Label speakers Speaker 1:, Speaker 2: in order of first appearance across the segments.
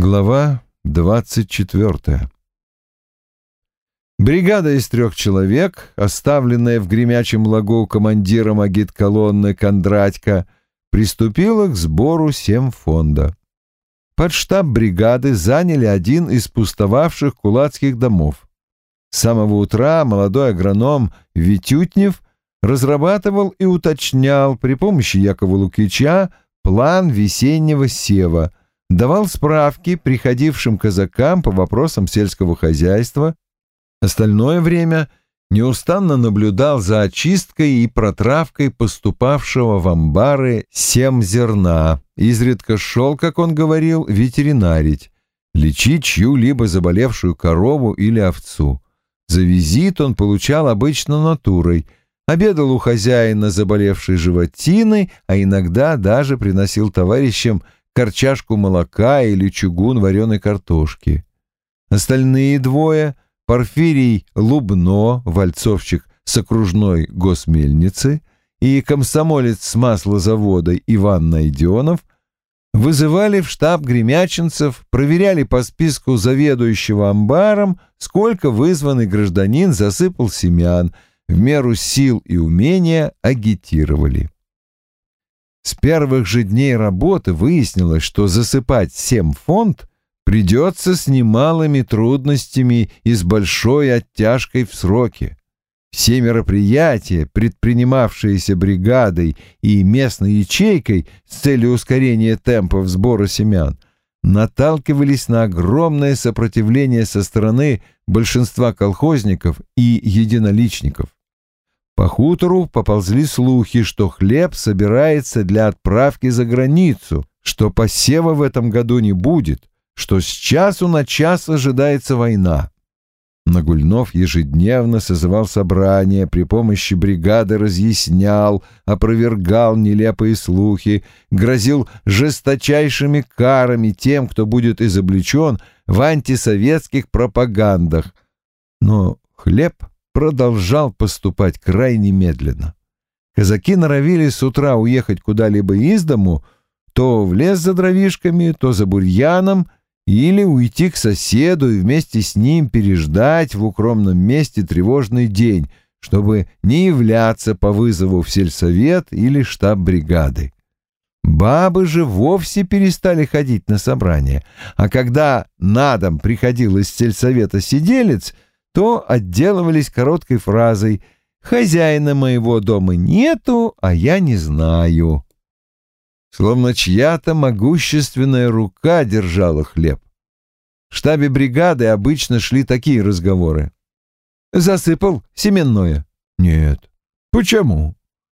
Speaker 1: Глава двадцать четвертая Бригада из трех человек, оставленная в гремячем лагу командиром агит-колонны Кондратько, приступила к сбору семь-фонда. Под штаб бригады заняли один из пустовавших кулацких домов. С самого утра молодой агроном Витютнев разрабатывал и уточнял при помощи Якова Лукича план весеннего сева, давал справки приходившим казакам по вопросам сельского хозяйства, Остальное время неустанно наблюдал за очисткой и протравкой поступавшего в амбары сем зерна, изредка шел, как он говорил, ветеринарить, лечить чью-либо заболевшую корову или овцу. За визит он получал обычно натурой, обедал у хозяина заболевшей животиной, а иногда даже приносил товарищам корчашку молока или чугун вареной картошки. Остальные двое — Порфирий Лубно, вальцовщик с окружной госмельницы, и комсомолец с маслозавода Иван Найденов вызывали в штаб гремячинцев, проверяли по списку заведующего амбаром, сколько вызванный гражданин засыпал семян, в меру сил и умения агитировали. С первых же дней работы выяснилось, что засыпать семь фонд придется с немалыми трудностями и с большой оттяжкой в сроки. Все мероприятия, предпринимавшиеся бригадой и местной ячейкой с целью ускорения темпов сбора семян, наталкивались на огромное сопротивление со стороны большинства колхозников и единоличников. По хутору поползли слухи, что хлеб собирается для отправки за границу, что посева в этом году не будет, что с часу на час ожидается война. Нагульнов ежедневно созывал собрания, при помощи бригады разъяснял, опровергал нелепые слухи, грозил жесточайшими карами тем, кто будет изобличен в антисоветских пропагандах. Но хлеб продолжал поступать крайне медленно. Казаки норовили с утра уехать куда-либо из дому, то в лес за дровишками, то за бурьяном — или уйти к соседу и вместе с ним переждать в укромном месте тревожный день, чтобы не являться по вызову в сельсовет или штаб бригады. Бабы же вовсе перестали ходить на собрания, а когда на дом приходил из сельсовета сиделец, то отделывались короткой фразой «Хозяина моего дома нету, а я не знаю» словно чья-то могущественная рука держала хлеб. В штабе бригады обычно шли такие разговоры. «Засыпал семенное?» «Нет». «Почему?»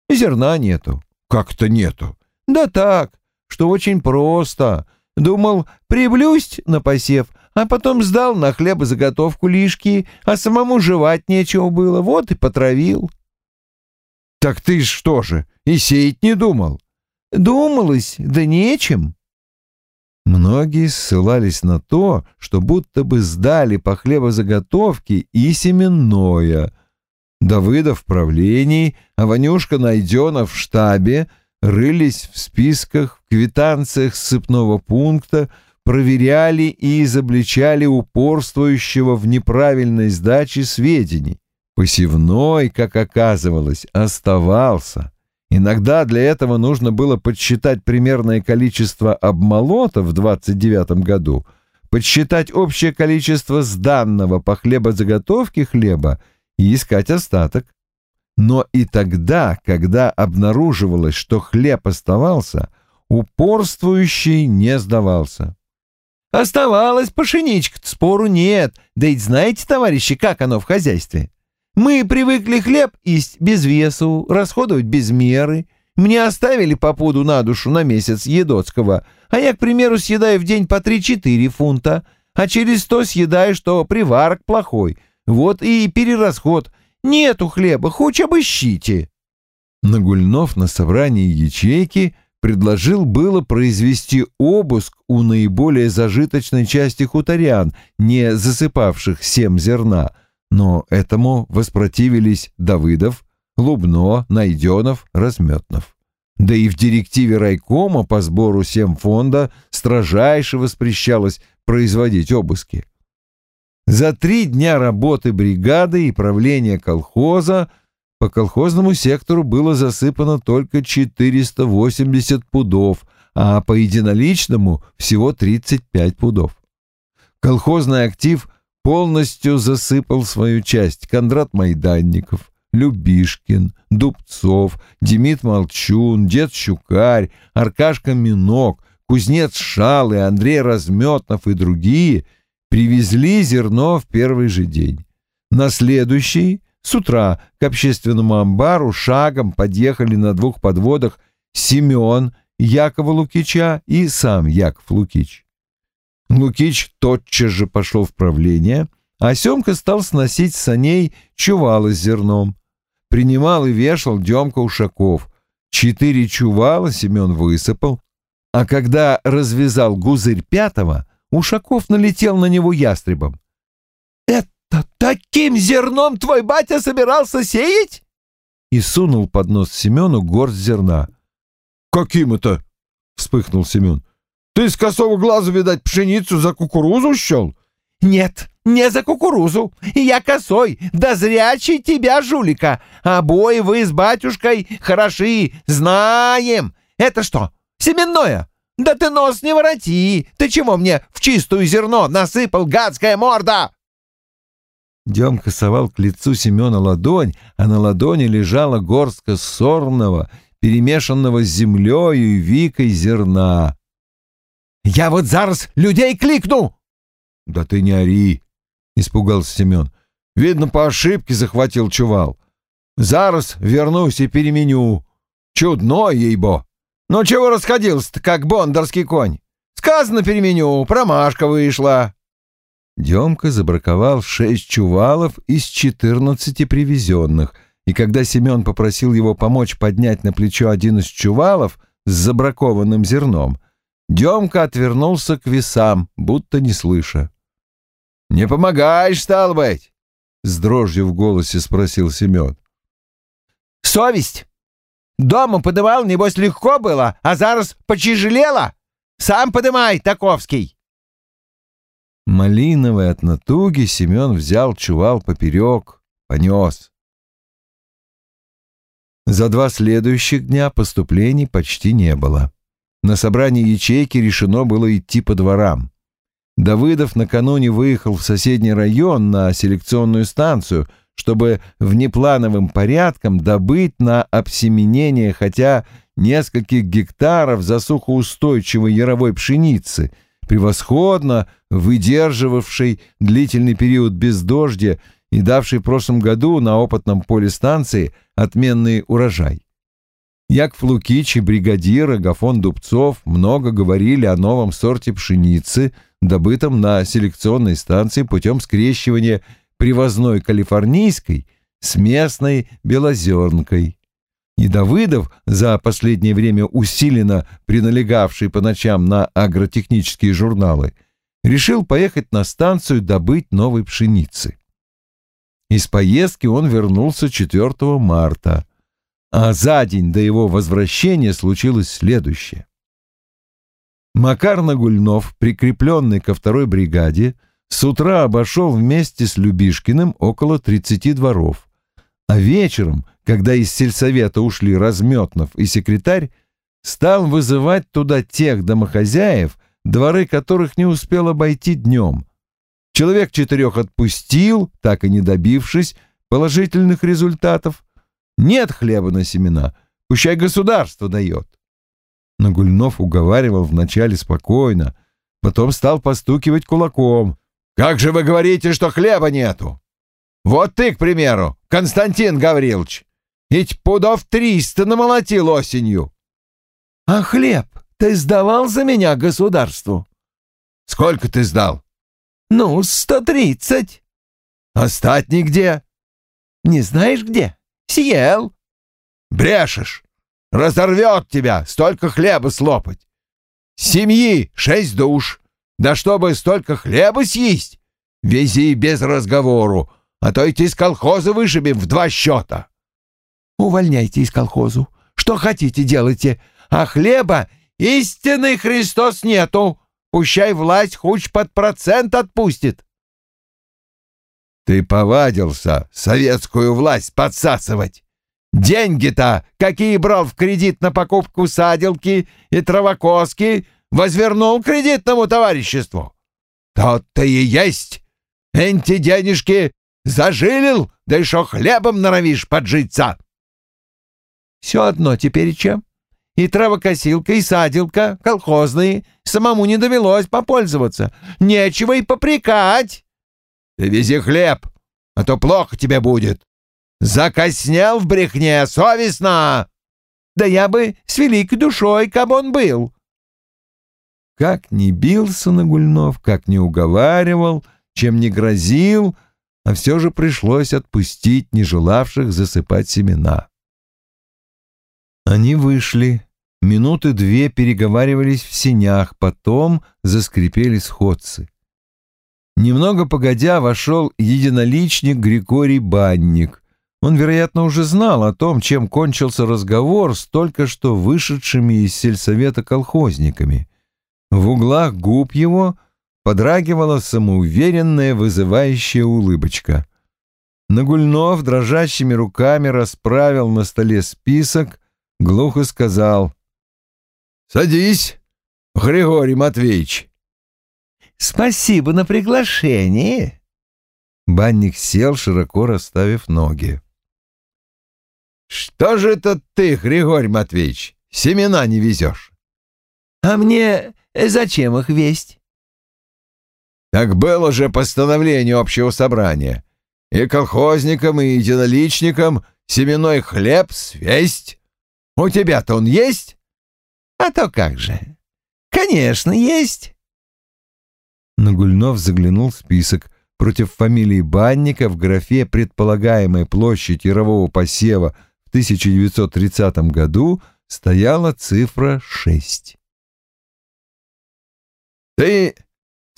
Speaker 1: «Зерна нету». «Как-то нету». «Да так, что очень просто. Думал, приблюсть на посев, а потом сдал на хлебозаготовку лишки, а самому жевать нечего было, вот и потравил». «Так ты что же, и сеять не думал?» Думалось, да нечем. Многие ссылались на то, что будто бы сдали по хлебозаготовке и семенное. Давыдов в правлении, а Ванюшка Найденов в штабе рылись в списках, в квитанциях сыпного пункта, проверяли и изобличали упорствующего в неправильной сдаче сведений. Посевной, как оказывалось, оставался. Иногда для этого нужно было подсчитать примерное количество обмолотов в 29 году, подсчитать общее количество сданного по хлебозаготовке хлеба и искать остаток. Но и тогда, когда обнаруживалось, что хлеб оставался, упорствующий не сдавался. «Оставалось пшеничка спору нет. Да ведь знаете, товарищи, как оно в хозяйстве? Мы привыкли хлеб есть без весу, расходовать без меры. Мне оставили по пуду на душу на месяц едоцкого, а я, к примеру, съедаю в день по 3-4 фунта, а через сто съедаю, что приварок плохой. Вот и перерасход. Нету хлеба, хоть обыщите. Нагульнов на собрании ячейки предложил было произвести обыск у наиболее зажиточной части хуторян, не засыпавших семь зерна, но этому воспротивились Давыдов, Лубно, Найденов, Разметнов. Да и в директиве райкома по сбору семфонда строжайше воспрещалось производить обыски. За три дня работы бригады и правления колхоза по колхозному сектору было засыпано только 480 пудов, а по единоличному всего 35 пудов. Колхозный актив полностью засыпал свою часть Кондрат Майданников, Любишкин, Дубцов, Демид Молчун, Дед Щукарь, Аркашка Минок, Кузнец Шалы, Андрей Разметнов и другие привезли зерно в первый же день. На следующий, с утра, к общественному амбару шагом подъехали на двух подводах Семен Якова Лукича и сам Яков Лукич. Лукич тотчас же пошел в правление, а Семка стал сносить с саней чувалы с зерном. Принимал и вешал Демка Ушаков. Четыре чувала Семен высыпал, а когда развязал гузырь пятого, Ушаков налетел на него ястребом. «Это таким зерном твой батя собирался сеять?» И сунул под нос Семену горсть зерна.
Speaker 2: «Каким это?» — вспыхнул Семен. «Ты с косого глаза, видать, пшеницу за кукурузу щел?»
Speaker 3: «Нет, не за кукурузу. Я косой, да зрячий тебя, жулика. Обои вы с батюшкой хороши, знаем. Это что, семенное? Да ты нос не вороти. Ты чего мне в чистую зерно насыпал, гадская морда?»
Speaker 1: Демка совал к лицу Семена ладонь, а на ладони лежала горстка сорного, перемешанного с землею и викой зерна.
Speaker 3: «Я вот зараз людей кликну!»
Speaker 1: «Да ты не ори!» — испугался Семен. «Видно, по ошибке захватил чувал. Зараз вернусь и переменю. Чудно, ей-бо! Ну чего расходился-то, как бондарский конь? Сказано переменю, промашка вышла!» Демка забраковал шесть чувалов из четырнадцати привезенных, и когда Семен попросил его помочь поднять на плечо один из чувалов с забракованным зерном, Демка отвернулся к весам, будто не слыша. «Не помогаешь, стал быть?» — с дрожью в голосе спросил Семен.
Speaker 3: «Совесть! Дома подымал, небось, легко было, а зараз почежелела? Сам подымай, Таковский!»
Speaker 1: Малиновый от натуги Семен взял чувал поперек, понес. За два следующих дня поступлений почти не было. На собрании ячейки решено было идти по дворам. Давыдов накануне выехал в соседний район на селекционную станцию, чтобы внеплановым порядком добыть на обсеменение хотя нескольких гектаров засухоустойчивой яровой пшеницы, превосходно выдерживавшей длительный период бездождя и давшей в прошлом году на опытном поле станции отменный урожай. Яков Лукич и бригадир Агафон Дубцов много говорили о новом сорте пшеницы – добытом на селекционной станции путем скрещивания привозной калифорнийской с местной белозернкой. И Давыдов, за последнее время усиленно приналегавший по ночам на агротехнические журналы, решил поехать на станцию добыть новой пшеницы. Из поездки он вернулся 4 марта, а за день до его возвращения случилось следующее. Макар Нагульнов, прикрепленный ко второй бригаде, с утра обошел вместе с Любишкиным около 30 дворов. А вечером, когда из сельсовета ушли Разметнов и секретарь, стал вызывать туда тех домохозяев, дворы которых не успел обойти днем. Человек четырех отпустил, так и не добившись положительных результатов. Нет хлеба на семена, пущай государство дает. Но Гульнов уговаривал вначале спокойно, потом стал постукивать кулаком. «Как же вы говорите, что хлеба нету? Вот ты, к примеру, Константин Гаврилович, ведь пудов триста намолотил осенью».
Speaker 3: «А хлеб ты сдавал за меня государству?»
Speaker 1: «Сколько ты сдал?»
Speaker 3: «Ну, сто тридцать».
Speaker 1: «Остатний где?»
Speaker 3: «Не знаешь где? Съел».
Speaker 1: «Брешешь! Разорвет тебя, столько хлеба слопать. Семьи шесть душ. Да чтобы столько хлеба съесть, вези без разговору, а то идти из колхоза вышибем в два счета.
Speaker 3: Увольняйте из колхозу. Что хотите, делайте, а хлеба истинный Христос нету. Пущай власть хоть под процент отпустит.
Speaker 1: Ты повадился советскую власть подсасывать. Деньги-то, какие брал в кредит на покупку саделки и травокоски, возвернул кредитному товариществу. Тот-то и есть. Эти денежки зажилил, да еще хлебом норовишь поджиться.
Speaker 3: Все одно теперь чем. И травокосилка, и саделка, колхозные. Самому не довелось попользоваться. Нечего и попрекать.
Speaker 1: Ты вези хлеб, а то плохо тебе будет. Закоснел в брехне, совестно.
Speaker 3: Да я бы с великой душой, кабы он был.
Speaker 1: Как ни бился Нагульнов, как ни уговаривал, чем не грозил, а все же пришлось отпустить не желавших засыпать семена. Они вышли, минуты две переговаривались в синях, потом заскрипели сходцы. Немного погодя вошел единоличник Григорий Банник. Он, вероятно, уже знал о том, чем кончился разговор с только что вышедшими из сельсовета колхозниками. В углах губ его подрагивала самоуверенная вызывающая улыбочка. Нагульнов дрожащими руками расправил на столе список, глухо сказал «Садись, Григорий Матвеевич».
Speaker 3: Спасибо на приглашение.
Speaker 1: Банник сел, широко расставив ноги. Что же это ты, Григорий Матвеевич, семена не везешь?
Speaker 3: А мне зачем их весть?
Speaker 1: Так было же постановление общего собрания. И колхозникам, и единоличникам семенной хлеб свесть. У тебя-то он есть?
Speaker 3: А то как же. Конечно, есть.
Speaker 1: Нагульнов заглянул в список. Против фамилии Банника в графе «Предполагаемая площадь ярового посева» в 1930 году стояла цифра 6. «Ты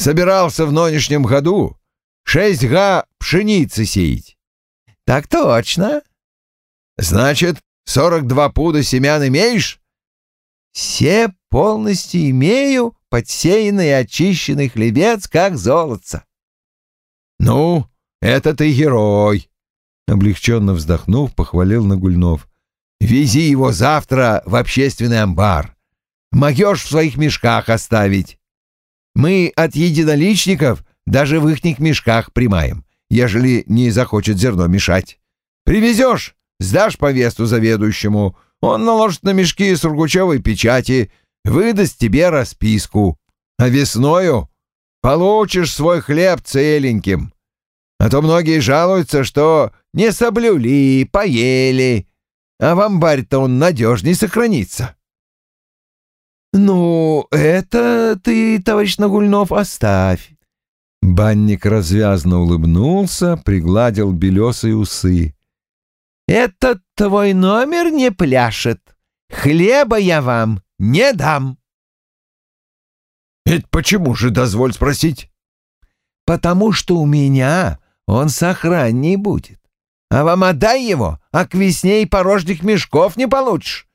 Speaker 1: собирался в нынешнем году 6 га пшеницы сеять?»
Speaker 3: «Так точно».
Speaker 1: «Значит, 42 пуда семян имеешь?»
Speaker 3: «Все полностью имею, подсеянный и очищенный хлебец, как золотце.
Speaker 1: «Ну, это ты герой!» Облегченно вздохнув, похвалил Нагульнов. «Вези его завтра в общественный амбар. Могешь в своих мешках оставить. Мы от единоличников даже в ихних мешках примаем, ежели не захочет зерно мешать. Привезешь, сдашь повесту заведующему, он наложит на мешки сургучевой печати, выдаст тебе расписку, а весною получишь свой хлеб целеньким. А то многие жалуются, что не соблюли, поели, а в амбарь-то он надежней сохранится.
Speaker 3: «Ну, это ты, товарищ Нагульнов, оставь».
Speaker 1: Банник развязно улыбнулся, пригладил белесые усы.
Speaker 3: «Этот твой номер не пляшет. Хлеба я вам не дам.
Speaker 1: Это почему же, дозволь спросить?
Speaker 3: Потому что у меня он сохранней будет. А вам отдай его, а к весне и порожних мешков не получишь.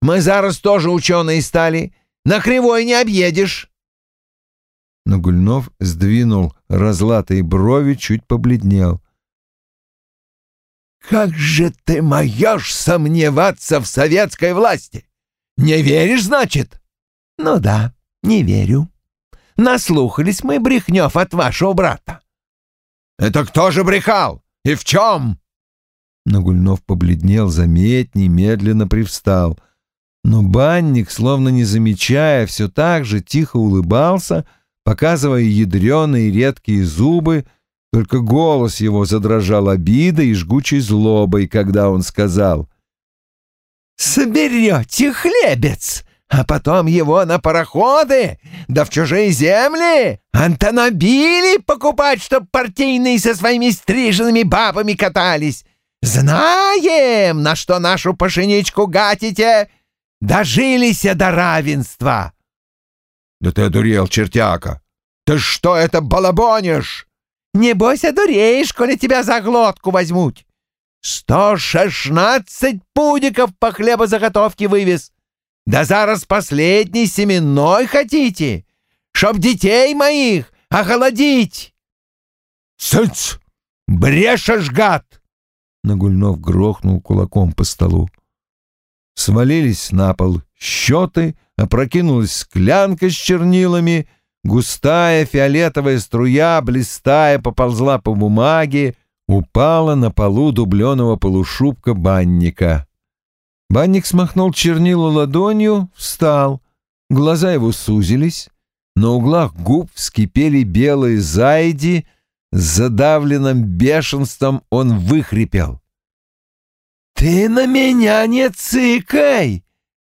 Speaker 3: Мы зараз тоже ученые стали. На кривой не объедешь.
Speaker 1: Но Гульнов сдвинул разлатые брови, чуть побледнел. «Как же ты моешь сомневаться в советской власти? Не веришь, значит?
Speaker 3: Ну да, не верю. Наслухались мы брехнев от вашего брата.
Speaker 1: Это кто же брехал? И в чем? Нагульнов побледнел заметней, медленно привстал. Но банник, словно не замечая, все так же тихо улыбался, показывая ядреные редкие зубы, только голос его задрожал обидой и жгучей злобой, когда он сказал
Speaker 3: соберете хлебец, а потом его на пароходы, да в чужие земли, антонобили покупать, чтоб партийные со своими стриженными бабами катались. Знаем, на что нашу пашеничку гатите, дожились до равенства.
Speaker 1: Да ты одурел, чертяка! Ты что это балабонишь?
Speaker 3: Небось одуреешь, коли тебя за глотку возьмут. Сто шестнадцать пудиков по хлебозаготовке вывез. Да зараз последний семенной хотите, чтоб детей моих охолодить.
Speaker 2: Сыц!
Speaker 3: Брешешь, гад!
Speaker 1: Нагульнов грохнул кулаком по столу. Свалились на пол счеты, опрокинулась склянка с чернилами, густая фиолетовая струя, блистая, поползла по бумаге, упала на полу дубленого полушубка банника. Банник смахнул чернила ладонью, встал. Глаза его сузились. На углах губ вскипели белые зайди. С задавленным бешенством он выхрипел. «Ты на меня не цыкай!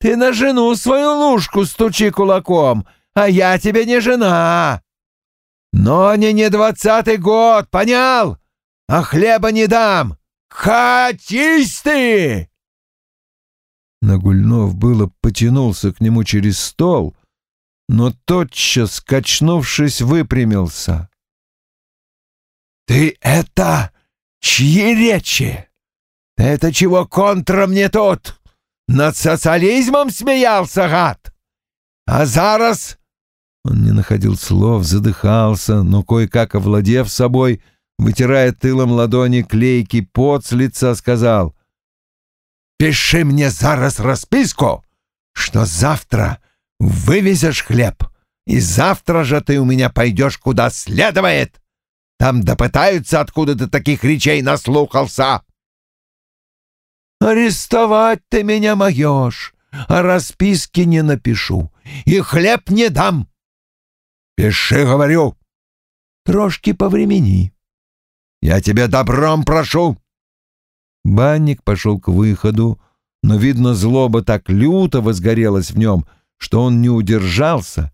Speaker 1: Ты на жену свою лужку стучи кулаком, а я тебе не жена! Но не не двадцатый год, понял? а хлеба не дам! Катись ты!» Нагульнов было потянулся к нему через стол, но тотчас, качнувшись, выпрямился. «Ты это чьи речи? Это чего контра мне тут? Над социализмом смеялся, гад? А зараз...» Он не находил слов, задыхался, но, кое-как овладев собой, — вытирая тылом ладони клейкий пот с лица, сказал «Пиши мне зараз расписку, что завтра вывезешь хлеб, и завтра же ты у меня пойдешь куда следует. Там допытаются, откуда ты таких речей наслухался». «Арестовать ты меня моешь, а расписки не напишу, и хлеб не дам». «Пиши, говорю». «Трошки повремени». Я тебя добром прошу!» Банник пошел к выходу, но, видно, злоба так люто возгорелась в нем, что он не удержался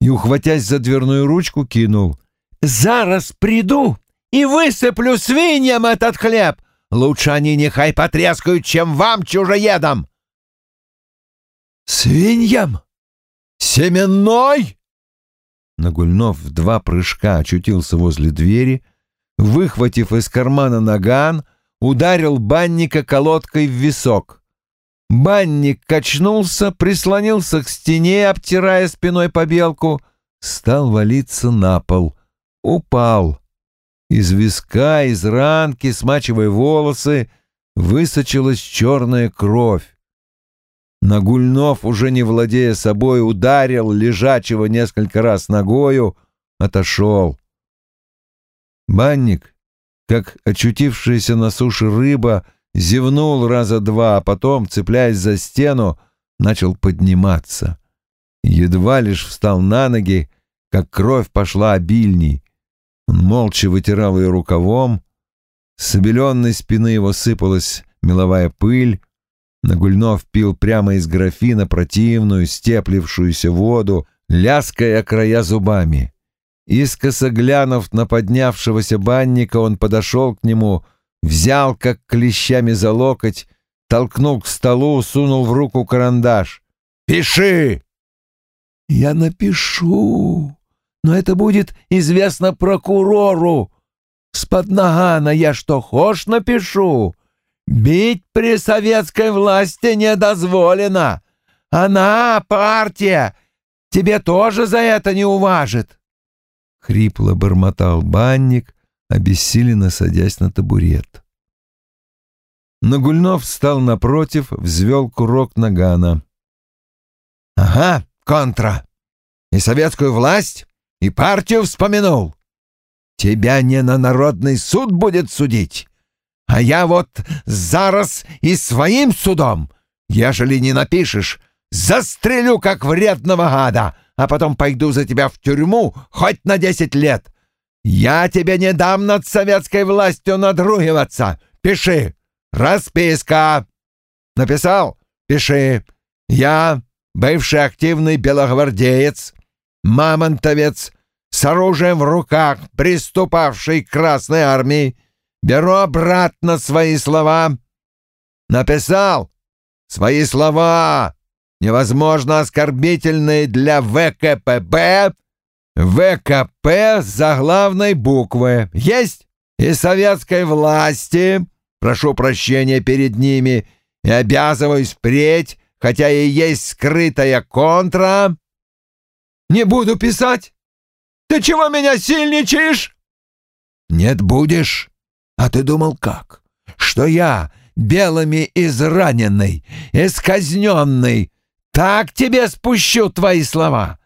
Speaker 1: и, ухватясь за дверную ручку, кинул. «Зараз приду и высыплю свиньям этот хлеб! Лучше они нехай потрескают, чем вам, чужоедам!» «Свиньям? Семенной?» Нагульнов в два прыжка очутился возле двери — выхватив из кармана наган, ударил банника колодкой в висок. Банник качнулся, прислонился к стене, обтирая спиной побелку, стал валиться на пол. Упал. Из виска, из ранки, смачивая волосы, высочилась черная кровь. Нагульнов, уже не владея собой, ударил лежачего несколько раз ногою, отошел. Банник, как очутившаяся на суше рыба, зевнул раза два, а потом, цепляясь за стену, начал подниматься. Едва лишь встал на ноги, как кровь пошла обильней. Он молча вытирал ее рукавом, с обеленной спины его сыпалась меловая пыль, Нагульнов пил прямо из графина противную, степлившуюся воду, ляская края зубами. Искоса глянув на поднявшегося банника, он подошел к нему, взял как клещами за локоть, толкнул к столу, сунул в руку карандаш. «Пиши!» «Я напишу, но это будет известно прокурору. С-под нагана я что хошь напишу. Бить при советской власти не дозволено. Она, партия, тебе тоже за это не уважит». — хрипло бормотал банник, обессиленно садясь на табурет. Нагульнов встал напротив, взвел курок нагана. «Ага, контра! И советскую власть, и партию вспомянул. Тебя не на народный суд будет судить, а я вот зараз и своим судом, ежели не напишешь, застрелю, как вредного гада!» а потом пойду за тебя в тюрьму хоть на десять лет. Я тебе не дам над советской властью надругиваться. Пиши. Расписка. Написал? Пиши. Я, бывший активный белогвардеец, мамонтовец, с оружием в руках, приступавший к Красной Армии, беру обратно свои слова. Написал? Свои слова невозможно оскорбительные для ВКПБ, ВКП за главной буквы. Есть и советской власти,
Speaker 3: прошу прощения перед ними и обязываюсь впредь, хотя и есть скрытая контра. Не буду писать. Ты чего меня сильничаешь? Нет, будешь. А ты думал как? Что я, белыми израненный, исказненный, так тебе спущу твои слова.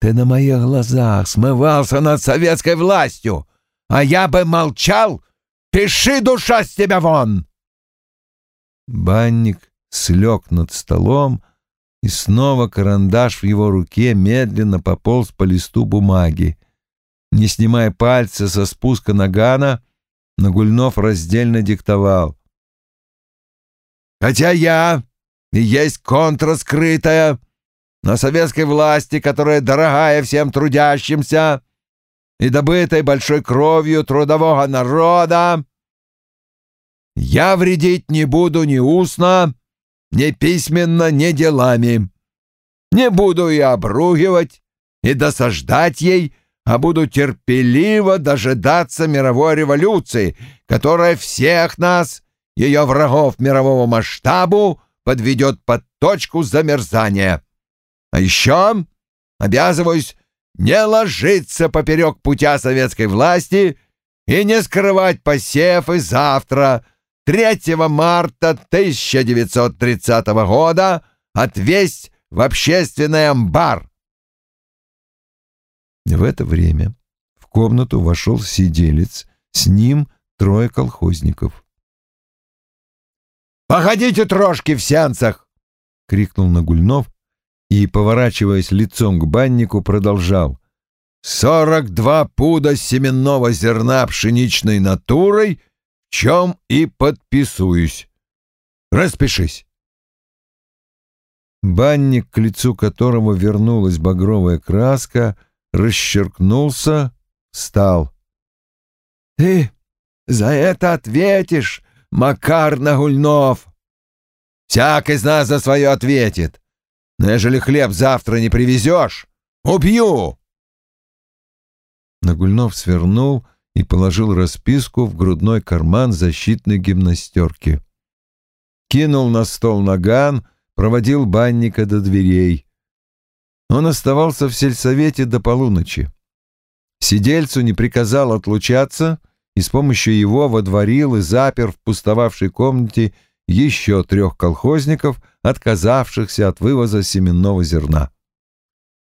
Speaker 3: Ты на моих глазах смывался над советской властью, а я бы молчал. Пиши, душа, с тебя вон!»
Speaker 1: Банник слег над столом, и снова карандаш в его руке медленно пополз по листу бумаги. Не снимая пальца со спуска нагана, Нагульнов раздельно диктовал.
Speaker 3: «Хотя я и есть контра скрытая, но советской власти, которая дорогая всем трудящимся и добытой большой кровью трудового народа, я вредить не буду ни устно, ни письменно, ни делами. Не буду и обругивать, и досаждать ей, а буду терпеливо дожидаться мировой революции, которая всех нас, ее врагов мирового масштабу, подведет под точку замерзания. А еще обязываюсь не ложиться поперек путя советской власти и не скрывать посев и завтра, 3 марта 1930 года, отвесть в общественный амбар.
Speaker 1: В это время в комнату вошел сиделец, с ним трое колхозников.
Speaker 3: «Походите трошки в сеансах!» — крикнул Нагульнов и, поворачиваясь лицом к баннику, продолжал. «Сорок два пуда семенного зерна пшеничной натурой, чем и подписуюсь. Распишись!»
Speaker 1: Банник, к лицу которого вернулась багровая краска, расчеркнулся, встал.
Speaker 3: «Ты за это ответишь, Макар Нагульнов!» «Всяк из нас за свое ответит. Но ежели хлеб завтра не привезешь, убью!»
Speaker 1: Нагульнов свернул и положил расписку в грудной карман защитной гимнастерки. Кинул на стол наган, проводил банника до дверей. Он оставался в сельсовете до полуночи. Сидельцу не приказал отлучаться и с помощью его водворил и запер в пустовавшей комнате еще трех колхозников, отказавшихся от вывоза семенного зерна.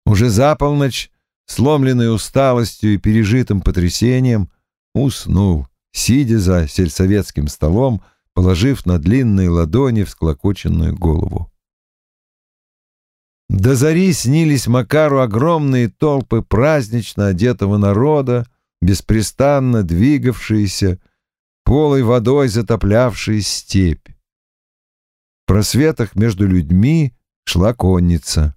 Speaker 1: Уже за полночь, сломленный усталостью и пережитым потрясением, уснул, сидя за сельсоветским столом, положив на длинные ладони всклокоченную голову. До зари снились Макару огромные толпы празднично одетого народа, беспрестанно двигавшиеся, полой водой затоплявшие степь. В просветах между людьми шла конница.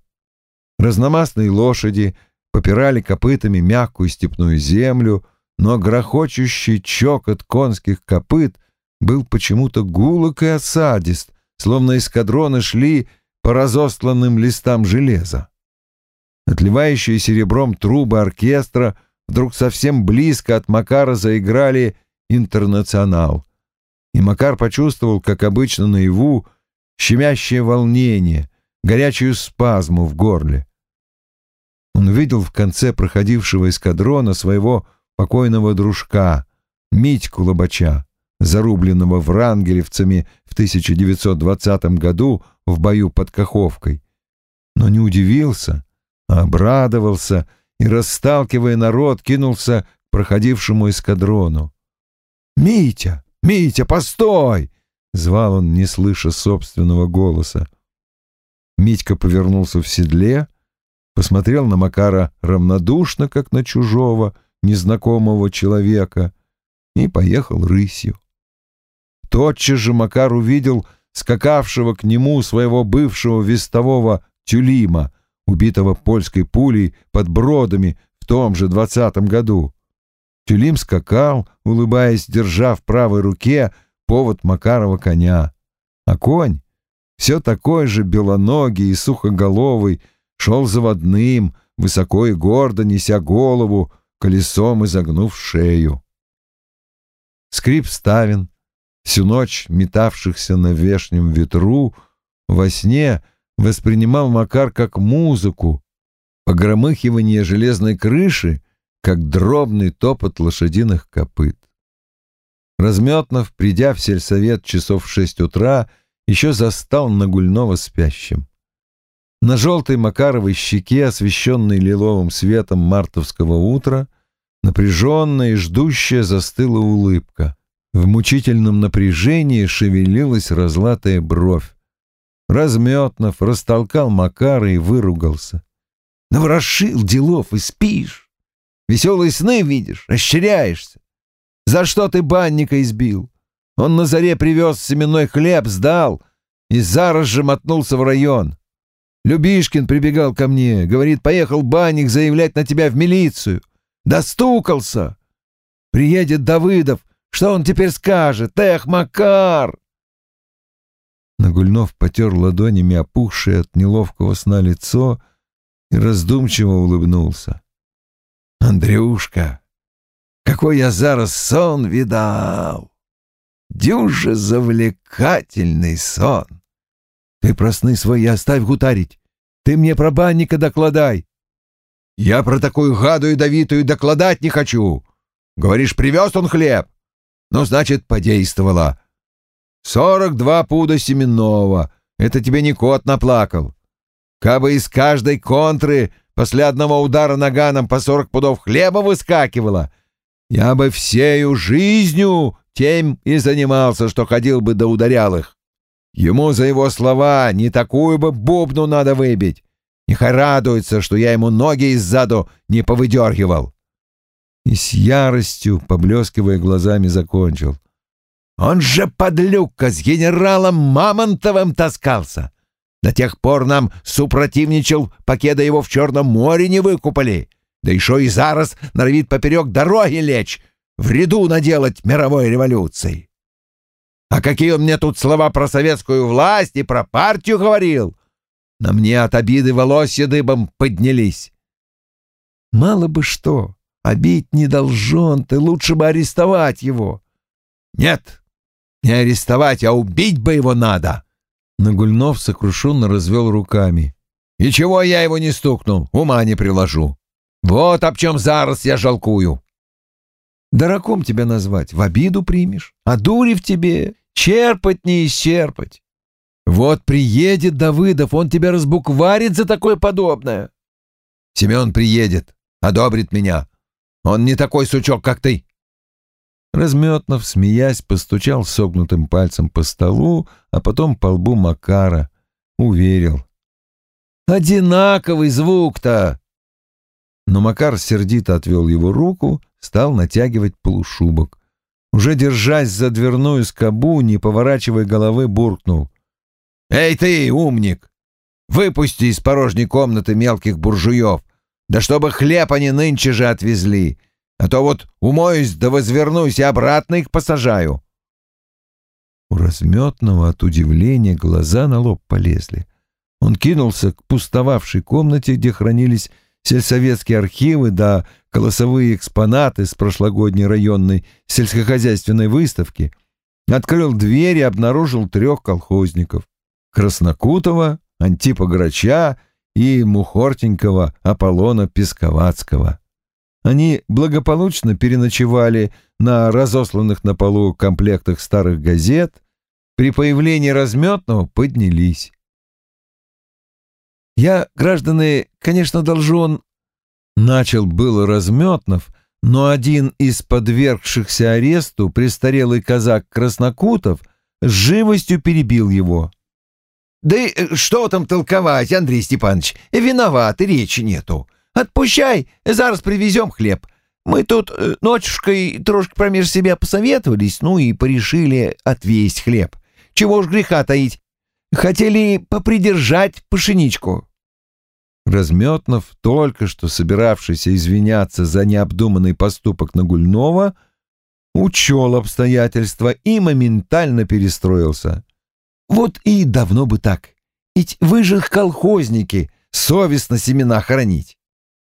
Speaker 1: Разномастные лошади попирали копытами мягкую степную землю, но грохочущий чокот конских копыт был почему-то гулок и осадист, словно эскадроны шли по разосланным листам железа. Отливающие серебром трубы оркестра вдруг совсем близко от Макара заиграли «Интернационал». И Макар почувствовал, как обычно наяву, щемящее волнение, горячую спазму в горле. Он увидел в конце проходившего эскадрона своего покойного дружка, Митьку Лобача, зарубленного врангелевцами в 1920 году в бою под Каховкой. Но не удивился, а обрадовался и, расталкивая народ, кинулся к проходившему эскадрону. «Митя! Митя, постой!» — звал он, не слыша собственного голоса. Митька повернулся в седле, посмотрел на Макара равнодушно, как на чужого, незнакомого человека, и поехал рысью. Тотчас же Макар увидел скакавшего к нему своего бывшего вестового Тюлима, убитого польской пулей под бродами в том же двадцатом году. Тюлим скакал, улыбаясь, держа в правой руке повод Макарова коня. А конь, все такой же белоногий и сухоголовый, шел заводным, высоко и гордо неся голову, колесом изогнув шею. Скрип ставен, всю ночь метавшихся на вешнем ветру, во сне воспринимал Макар как музыку, погромыхивание железной крыши, как дробный топот лошадиных копыт. Разметнов, придя в сельсовет часов в шесть утра, еще застал Нагульного спящим. На желтой Макаровой щеке, освещенной лиловым светом мартовского утра, напряженная и ждущая застыла улыбка. В мучительном напряжении шевелилась разлатая бровь. Разметнов растолкал Макара и выругался. «Наворошил делов и спишь. Веселые сны видишь, ощеряешься. За что ты банника избил? Он на заре привез семенной хлеб, сдал и зараз же мотнулся в район. Любишкин прибегал ко мне, говорит, поехал банник заявлять на тебя в милицию. Достукался. Приедет Давыдов, что он теперь скажет? Эх, Макар!» Нагульнов потер ладонями опухшее от неловкого сна лицо и раздумчиво улыбнулся. «Андрюшка, какой я зараз сон видал! Дюже завлекательный сон! Ты про сны свои оставь гутарить, ты мне про банника докладай!» «Я про такую гаду ядовитую докладать не хочу! Говоришь, привез он хлеб? Ну, значит, подействовало!» Сорок два пуда семенного. Это тебе не кот наплакал. Кабы из каждой контры после одного удара наганом по сорок пудов хлеба выскакивало, я бы всею жизнью тем и занимался, что ходил бы да ударял их. Ему за его слова не такую бы бубну надо выбить. Нехай радуется, что я ему ноги иззаду не повыдергивал. И с яростью, поблескивая глазами, закончил. Он же подлюка с генералом Мамонтовым таскался. До тех пор нам супротивничал, покеда его в Черном море не выкупали. Да еще и зараз норовит поперек дороги лечь, в ряду наделать мировой революции. А какие он мне тут слова про советскую власть и про партию говорил? На мне от обиды волосья дыбом поднялись. Мало бы что, обить не должен ты, лучше бы арестовать его. Нет, не арестовать, а убить бы его надо. Нагульнов сокрушенно развел руками. И чего я его не стукнул, ума не приложу. Вот об чем зараз я жалкую. Дураком тебя назвать, в обиду примешь, а дури в тебе черпать не исчерпать. Вот приедет Давыдов, он тебя разбукварит за такое подобное. Семен приедет, одобрит меня. Он не такой сучок, как ты. Разметнов, смеясь, постучал согнутым пальцем по столу, а потом по лбу Макара. Уверил. «Одинаковый звук-то!» Но Макар сердито отвел его руку, стал натягивать полушубок. Уже держась за дверную скобу, не поворачивая головы, буркнул. «Эй ты, умник! Выпусти из порожней комнаты мелких буржуев! Да чтобы хлеб они нынче же отвезли! а то вот умоюсь да возвернусь и обратно их посажаю. У разметного от удивления глаза на лоб полезли. Он кинулся к пустовавшей комнате, где хранились сельсоветские архивы да колосовые экспонаты с прошлогодней районной сельскохозяйственной выставки, открыл дверь и обнаружил трех колхозников — Краснокутова, Антипа Грача и Мухортенького Аполлона Песковацкого. Они благополучно переночевали на разосланных на полу комплектах старых газет, при появлении разметного поднялись. «Я, граждане, конечно, должен...» Начал был Разметнов, но один из подвергшихся аресту, престарелый казак Краснокутов, с живостью перебил его. «Да и что там толковать, Андрей Степанович? Виноват, речи нету. Отпущай, зараз привезем хлеб. Мы тут э, ночушкой трошки промеж себя посоветовались, ну и порешили отвесть хлеб. Чего ж греха таить? Хотели попридержать пшеничку. Разметнов, только что собиравшийся извиняться за необдуманный поступок Нагульнова, учел обстоятельства и моментально перестроился. Вот и давно бы так. Ведь вы же колхозники, совестно семена хранить.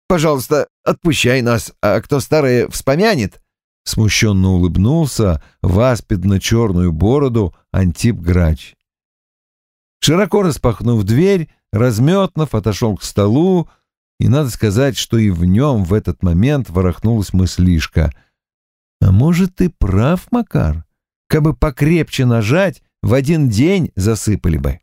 Speaker 1: Пожалуйста, отпущай нас, а кто старое вспомянет, Смущенно улыбнулся в аспидно-черную бороду Антип Грач. Широко распахнув дверь, Разметнов отошел к столу, и надо сказать, что и в нем в этот момент ворохнулась мыслишка. «А может, ты прав, Макар? Кабы покрепче нажать, в один день засыпали бы».